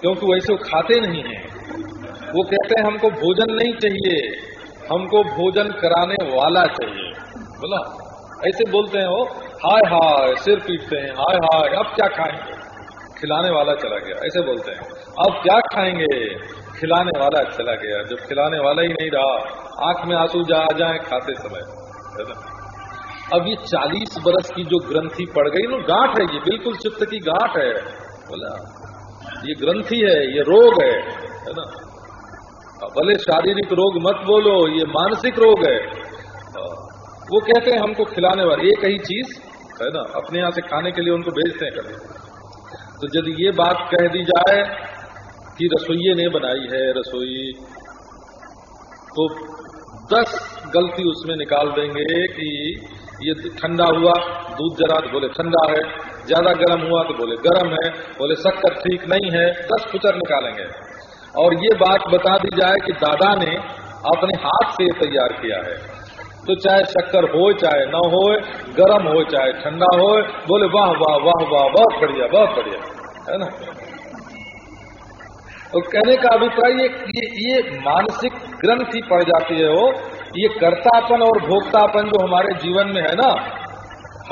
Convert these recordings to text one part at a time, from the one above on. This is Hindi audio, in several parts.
क्योंकि वैसे वो खाते नहीं हैं। वो कहते हैं, हमको भोजन नहीं चाहिए। हमको भोजन कराने वाला चाहिए। बोला? ऐसे बोलते हैं वो, हाय हाय, सिर पीटते हैं, हाय हाय, अब क्या खाएँगे? खिलाने वाला चला गया। ऐसे बोलते हैं। अब क्या खाएँगे? खिलाने वाला चला गया। जब खिलाने वाला ही नहीं रहा, आँख में आँसू जा आ जाए खाते समय। अब ये चालीस बरस की जो ग्रंथि पड़ गई, ना, गांठ है ये, बिल्कुल चित्त की गांठ है। बोला? ये ग्रंथि है, ये रोग है है ना? भले शारीरिक रोग मत बोलो, ये मानसिक रोग है। वो कहते हैं हमको खिलाने वाले एक ही चीज़, है ना? अपने यहाँ से खाने के लिए उनको भेजते हैं कभी। तो यदि ये बात कह दी जाए कि रसोइये ने बनाई है, रसोई तो दस गलती उसमें निकाल देंगे कि ये ठंडा हुआ, दूध जरा तो बोले, ठंडा है। ज़्यादा गर्म हुआ तो बोले गर्म है। बोले शक्कर ठीक नहीं है दस फुचर निकालेंगे। और ये बात बता दी जाए कि दादा ने अपने हाथ से तैयार किया है। तो चाहे शक्कर हो चाहे न हो गर्म हो चाहे ठंडा हो बोले वाह वाह वाह वाह बहुत बढ़िया बहुत बढ़िया। है ना? तो कहने का अभिप्राय ये, ये ये मानसिक ग्रंथि पड़ जाती है वो ये कर्तापन और भोक्तापन जो हमारे जीवन में है ना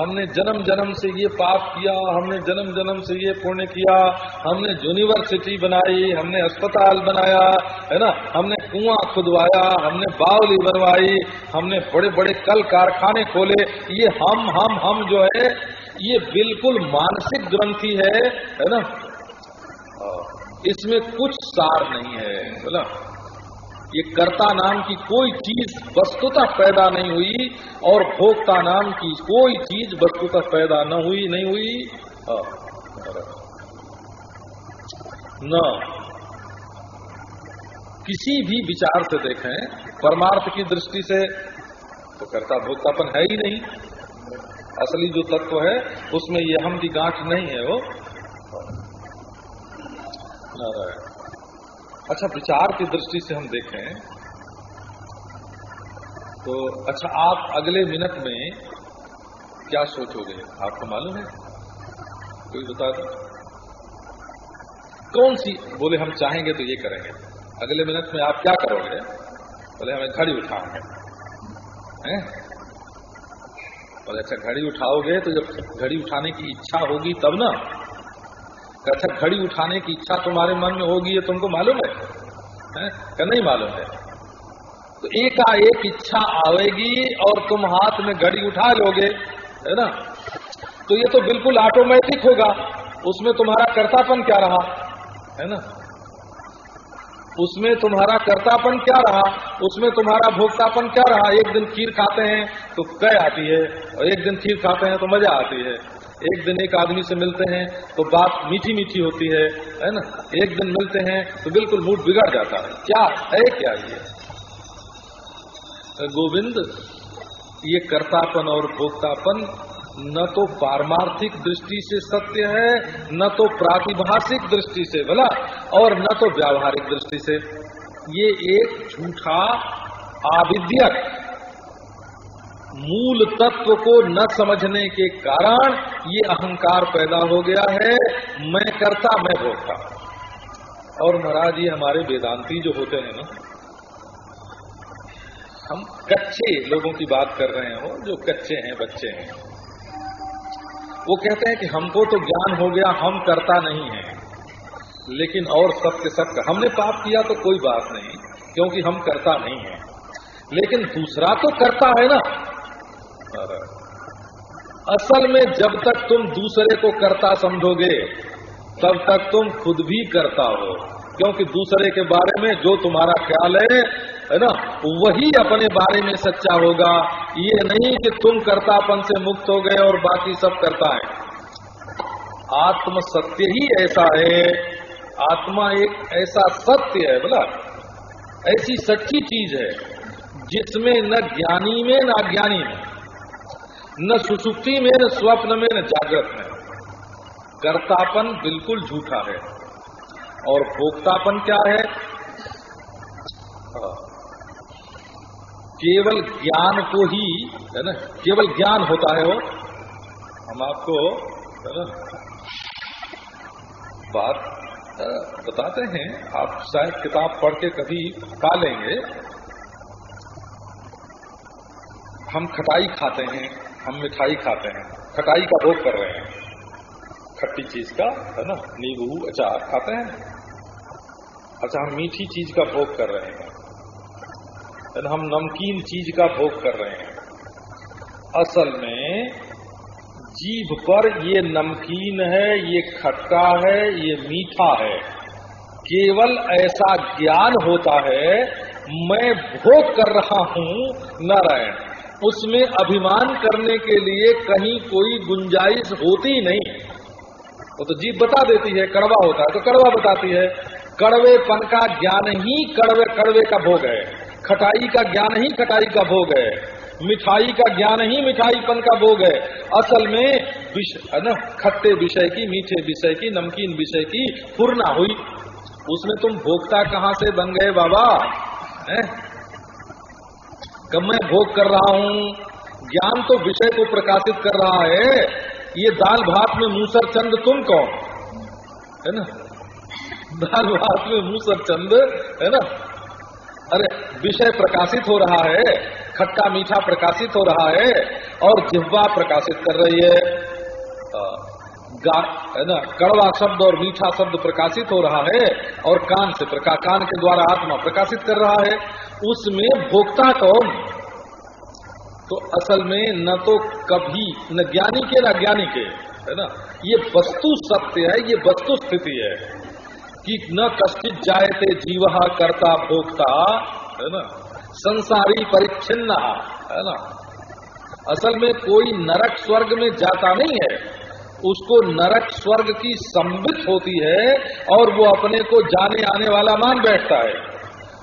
हमने जन्म जन्म से ये पाप किया, हमने जन्म जन्म से ये पुण्य किया, हमने यूनिवर्सिटी बनाई, हमने अस्पताल बनाया, है ना? हमने कुआँ खुदवाया, हमने बावली बनवाई, हमने बड़े बड़े कल कारखाने खोले। ये हम हम हम जो है, ये बिल्कुल मानसिक ग्रंथि है है ना? इसमें कुछ सार नहीं है बोला ये कर्ता नाम की कोई चीज़ वस्तुतः पैदा नहीं हुई और भोक्ता नाम की कोई चीज़ वस्तुतः पैदा न हुई, नहीं हुई। न। किसी भी विचार से देखें, परमार्थ की दृष्टि से तो कर्ता भोक्तापन है ही नहीं। असली जो तत्व है, उसमें ये हम की गांठ नहीं है वो। अच्छा विचार की दृष्टि से हम देखें तो अच्छा आप अगले मिनट में क्या सोचोगे? आपको मालूम है? कोई बता दो। कौन सी, बोले हम चाहेंगे तो ये करेंगे। अगले मिनट में आप क्या करोगे? बोले हमें घड़ी उठाओगे हैं? बोले अच्छा घड़ी उठाओगे तो जब घड़ी उठाने की इच्छा होगी तब ना अच्छा घड़ी उठाने की इच्छा तुम्हारे मन में होगी ये तुमको मालूम है, है? क्या नहीं मालूम है? तो एकाएक इच्छा आवेगी और तुम हाथ में घड़ी उठा लोगे है ना? तो ये तो बिल्कुल ऑटोमेटिक होगा। उसमें तुम्हारा कर्तापन क्या रहा? है ना? उसमें तुम्हारा कर्तापन क्या रहा? उसमें तुम्हारा भोक्तापन क्या रहा? एक दिन खीर खाते हैं तो कै आती है और एक दिन खीर खाते हैं तो मज़ा आती है। एक दिन एक आदमी से मिलते हैं तो बात मीठी मीठी होती है है ना? एक दिन मिलते हैं तो बिल्कुल मूड बिगड़ जाता है। क्या है क्या ये? गोविंद, ये कर्तापन और भोक्तापन न तो पारमार्थिक दृष्टि से सत्य है, न तो प्रातिभाषिक दृष्टि से बोला और न तो व्यावहारिक दृष्टि से। ये एक झूठा आविद्यक मूल तत्व को न समझने के कारण ये अहंकार पैदा हो गया है, मैं करता, मैं भोगता और महाराज, ये हमारे वेदांती जो होते हैं ना, हम कच्चे लोगों की बात कर रहे हो, जो कच्चे हैं, बच्चे हैं, वो कहते हैं कि हमको तो ज्ञान हो गया, हम करता नहीं है। लेकिन और सत्य सत्य। हमने पाप किया तो कोई बात नहीं, क्योंकि हम करता नहीं है। लेकिन दूसरा तो करता है ना। असल में जब तक तुम दूसरे को करता समझोगे, तब तक तुम खुद भी करता हो। क्योंकि दूसरे के बारे में जो तुम्हारा ख्याल है है ना, वही अपने बारे में सच्चा होगा। ये नहीं कि तुम कर्तापन से मुक्त हो गए और बाकी सब करता है। आत्म सत्य ही ऐसा है। आत्मा एक ऐसा सत्य है, बोला। ऐसी सच्ची चीज़ है, जिसमें न ज्ञानी में, न अज्ञानी में। न सुसुप्ति में, न स्वप्न में, न जागृत में। कर्तापन बिल्कुल झूठा है। और भोक्तापन क्या है? केवल ज्ञान को ही, है ना? केवल ज्ञान होता है वो। हम आपको, है ना? बात बताते हैं। आप शायद किताब पढ़ के कभी पा लेंगे। हम खटाई खाते हैं। हम मिठाई खाते हैं, खटाई का भोग कर रहे हैं। खट्टी चीज़ का, है ना? नींबू, अचार खाते हैं। अच्छा हम मीठी चीज़ का भोग कर रहे हैं। हम नमकीन चीज़ का भोग कर रहे हैं। असल में, जीभ पर ये नमकीन है, ये खट्टा है, ये मीठा है। केवल ऐसा ज्ञान होता है, मैं भोग कर रहा हूँ, नारायण। उसमें अभिमान करने के लिए कहीं कोई गुंजाइश होती नहीं। वो तो जीव बता देती है, कड़वा होता है तो कड़वा बताती है कड़वेपन का ज्ञान ही कड़वे कड़वे का भोग है। खटाई का ज्ञान ही खटाई का भोग है। मिठाई का ज्ञान ही मिठाईपन का भोग है। असल में है ना, खट्टे विषय की, मीठे विषय की, नमकीन विषय की पूर्णा हुई। उसमें तुम भोगता कहाँ से बन गए बाबा? है? कब मैं भोग कर रहा हूँ? ज्ञान तो विषय को प्रकाशित कर रहा है। ये दाल भात में मूसर चंद तुम कौन? है ना? दाल भात में मूसर चंद, है ना? अरे, विषय प्रकाशित हो रहा है, खट्टा मीठा प्रकाशित हो रहा है, और जिह्वा प्रकाशित कर रही है। है ना? कड़वा शब्द और मीठा शब्द प्रकाशित हो रहा है, और कान से प्रकाश कान के द्वारा आत्मा प्रकाशित कर रहा है। उसमें भोक्ता कौन? तो असल में न तो कभी, न ज्ञानी के, न ज्ञानी के, है ना? ये वस्तु सत्य है, ये वस्तु स्थिति है कि न कष्टित जायते जीवहा करता भोक्ता, है ना? संसारी परिच्छिन्न, है ना? असल में कोई नरक स्वर्ग में जाता नहीं है। उसको नरक स्वर्ग की संबित होती है और वो अपने को जाने आने वाला मान बैठता है।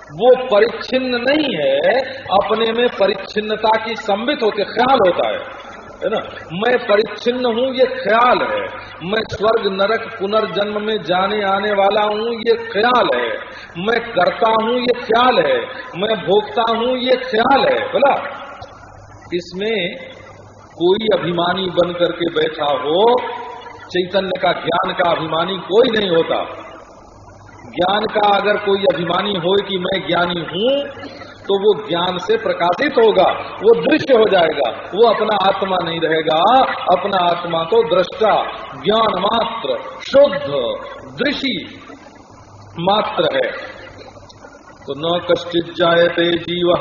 वो परिच्छिन्न नहीं है, अपने में परिच्छिन्नता की संबित होते ख्याल होता है। है ना? मैं परिच्छिन्न हूँ, ये ख्याल है। मैं स्वर्ग, नरक, पुनर्जन्म में जाने आने वाला हूँ, ये ख्याल है। मैं करता हूँ, ये ख्याल है। मैं भोगता हूँ, ये ख्याल है। बोला? इसमें कोई अभिमानी बन करके बैठा हो, चैतन्य का ज्ञान का अभिमानी कोई नहीं होता। ज्ञान का अगर कोई अभिमानी हो कि मैं ज्ञानी हूँ तो वो ज्ञान से प्रकाशित होगा, वो दृश्य हो जाएगा, वो अपना आत्मा नहीं रहेगा। अपना आत्मा तो दृष्टा, ज्ञान मात्र, शुद्ध, दृषि मात्र है। तो न कश्चित जायते जीव,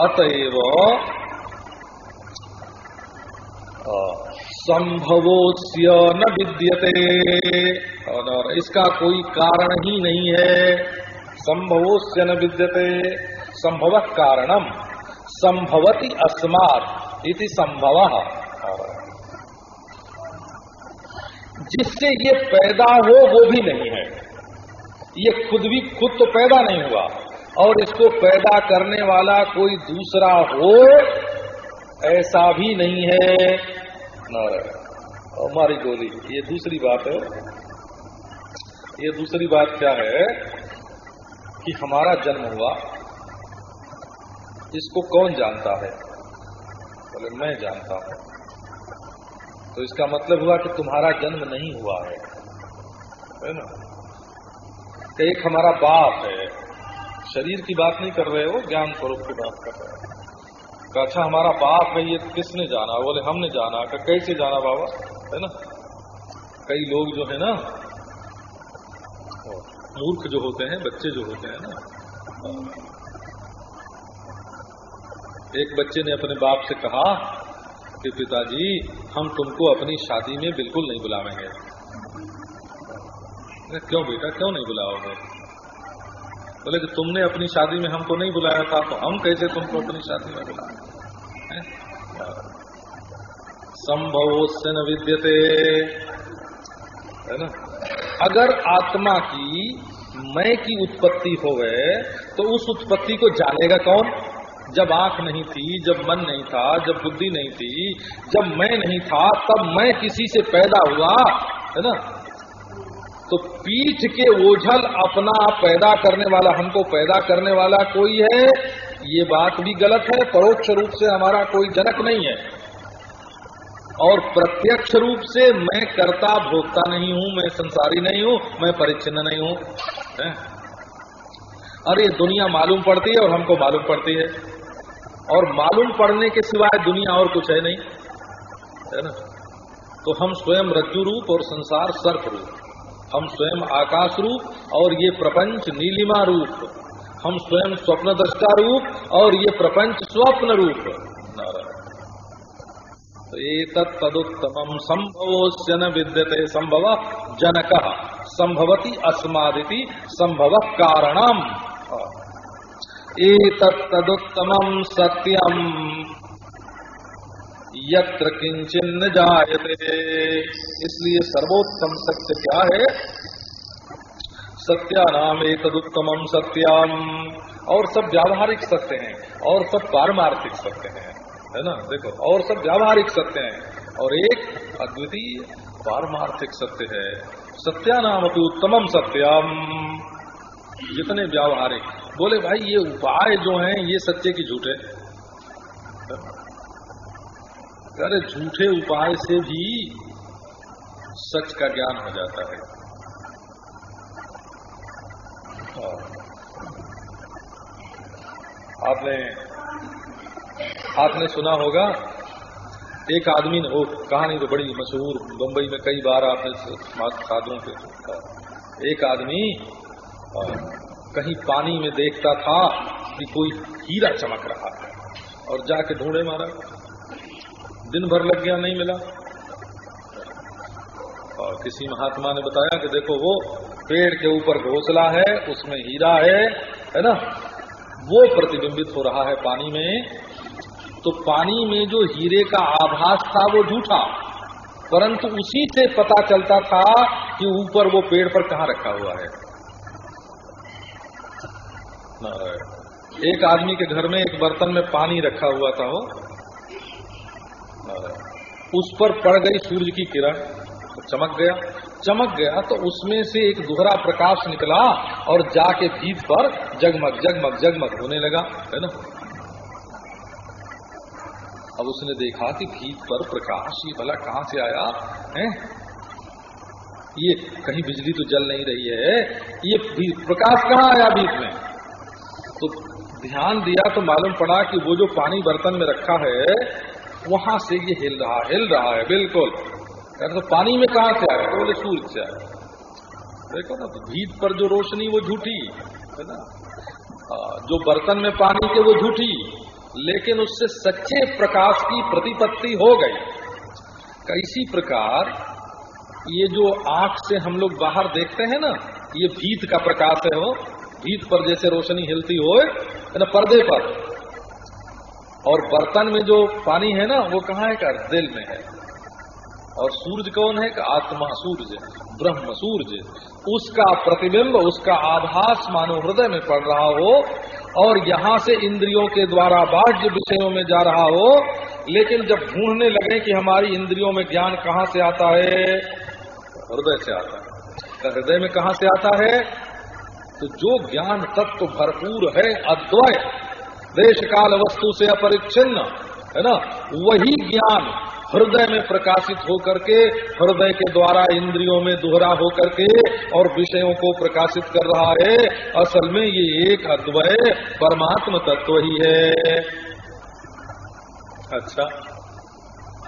अतएव संभवोस्य न विद्यते। और इसका कोई कारण ही नहीं है। संभवोस्य न विद्यते। संभव कारणम संभवती अस्मात इति संभव। जिससे ये पैदा हो, वो भी नहीं है। ये खुद भी खुद तो पैदा नहीं हुआ। और इसको पैदा करने वाला कोई दूसरा हो, ऐसा भी नहीं है। हमारी गोली, ये दूसरी बात है। ये दूसरी बात क्या है कि हमारा जन्म हुआ, इसको कौन जानता है? बोले, मैं जानता हूँ। तो इसका मतलब हुआ कि तुम्हारा जन्म नहीं हुआ है। है ना? एक हमारा बाप है। शरीर की बात नहीं कर रहे हो, ज्ञान स्वरूप की बात कर रहे हो। अच्छा हमारा बाप है, ये किसने जाना? बोले, हमने जाना। का कैसे जाना बाबा? है ना? कई लोग जो है ना, मूर्ख जो होते हैं, बच्चे जो होते हैं ना। एक बच्चे ने अपने बाप से कहा कि, पिताजी, हम तुमको अपनी शादी में बिल्कुल नहीं बुलावेंगे। क्यों बेटा, क्यों नहीं बुलाओगे? बोले कि तुमने अपनी शादी में हमको नहीं बुलाया था तो हम कैसे तुमको अपनी शादी में बुलाए? संभव से न विद्यते। है ना? अगर आत्मा की मैं की उत्पत्ति हो गए तो उस उत्पत्ति को जानेगा कौन? जब आँख नहीं थी, जब मन नहीं था, जब बुद्धि नहीं थी, जब मैं नहीं था, तब मैं किसी से पैदा हुआ। है ना? तो पीठ के ओझल अपना पैदा करने वाला, हमको पैदा करने वाला कोई है? ये बात भी गलत है, परोक्ष रूप से हमारा कोई जनक नहीं है। और प्रत्यक्ष रूप से मैं कर्ता भोगता नहीं हूँ, मैं संसारी नहीं हूँ, मैं परिच्छिन्न नहीं है? अरे दुनिया मालूम पड़ती है और हमको मालूम पड़ती है। और मालूम पड़ने के सिवाय दुनिया और कुछ है नहीं। है ना? तो हम स्वयं रज्जु रूप और संसार सर्प रूप। हम स्वयं आकाश रूप और ये प्रपंच नीलिमा रूप। हम स्वयं स्वप्न दृष्टा रूप और ये प्रपंच स्वप्न रूप। तदुत्तम संभवोस्य न विद्यते संभव जनक। संभवती अस्मादिति संभव कारणम। तदुत्तम सत्यम। यत्र किंचन जायते। इसलिए सर्वोत्तम सत्य क्या है? सत्यानाम तदुत्तम सत्यम। और सब व्यावहारिक सत्य हैं, और सब पारमार्थिक सत्य हैं, है ना? देखो, और सब व्यावहारिक सत्य हैं, और एक अद्वितीय पारमार्थिक सत्य है। सत्यानाम अपनी उत्तमम सत्यम। जितने व्यावहारिक, बोले भाई, ये उपाय जो हैं, ये सत्य की झूठे अरे झूठे उपाय से भी सच का ज्ञान हो जाता है। आपने आपने सुना होगा, एक आदमी ने, वो कहानी तो बड़ी मशहूर मुंबई में कई बार आपने साधुओं के एक आदमी कहीं पानी में देखता था कि कोई हीरा चमक रहा है, और जाके ढूंढे मारा। दिन भर लग गया, नहीं मिला। और किसी महात्मा ने बताया कि देखो, वो पेड़ के ऊपर घोसला है, उसमें हीरा है है ना? वो प्रतिबिंबित हो रहा है पानी में। तो पानी में जो हीरे का आभास था, वो झूठा। परंतु उसी से पता चलता था कि ऊपर वो पेड़ पर कहा रखा हुआ है। एक आदमी के घर में एक बर्तन में पानी रखा हुआ था वो उस पर पड़ गई सूर्य की किरण तो चमक गया। चमक गया तो उसमें से एक दोहरा प्रकाश निकला और जाके भीत पर जगमग जगमग जगमग होने लगा, है ना? अब उसने देखा कि भीत पर प्रकाश, ये भला कहाँ से आया, है? ये कहीं बिजली तो जल नहीं रही है, ये प्रकाश कहाँ आया भीत में? तो ध्यान दिया तो मालूम पड़ा कि वो जो पानी बर्तन में रखा है वहाँ से ये हिल रहा हिल रहा है, बिल्कुल। तो पानी में कहा से आया बोले सूर्य से आया देखो ना तो भीत पर जो रोशनी, वो झूठी, है ना? जो बर्तन में पानी के, वो झूठी। लेकिन उससे सच्चे प्रकाश की प्रतिपत्ति हो गई। कैसी प्रकार, ये जो आँख से हम लोग बाहर देखते हैं ना, ये भीत का प्रकाश है वो। भीत पर जैसे रोशनी हिलती हो ना, पर्दे पर। और बर्तन में जो पानी है ना, वो कहाँ है? का दिल में है। और सूरज कौन है? का आत्मा सूर्य ब्रह्म सूर्य उसका प्रतिबिंब, उसका आभास मानो हृदय में पड़ रहा हो और यहाँ से इंद्रियों के द्वारा बाह्य विषयों में जा रहा हो, लेकिन जब ढूँढने लगे कि हमारी इंद्रियों में ज्ञान कहाँ से आता है, हृदय से आता है। तो हृदय में कहाँ से आता है? तो जो ज्ञान तत्व तो भरपूर है, अद्वय देश काल वस्तु से अपरिच्छिन्न, है ना? वही ज्ञान हृदय में प्रकाशित होकर के, हृदय के द्वारा इंद्रियों में दोहरा होकर के और विषयों को प्रकाशित कर रहा है। असल में ये एक अद्वय परमात्म तत्व ही है। अच्छा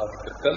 अब कल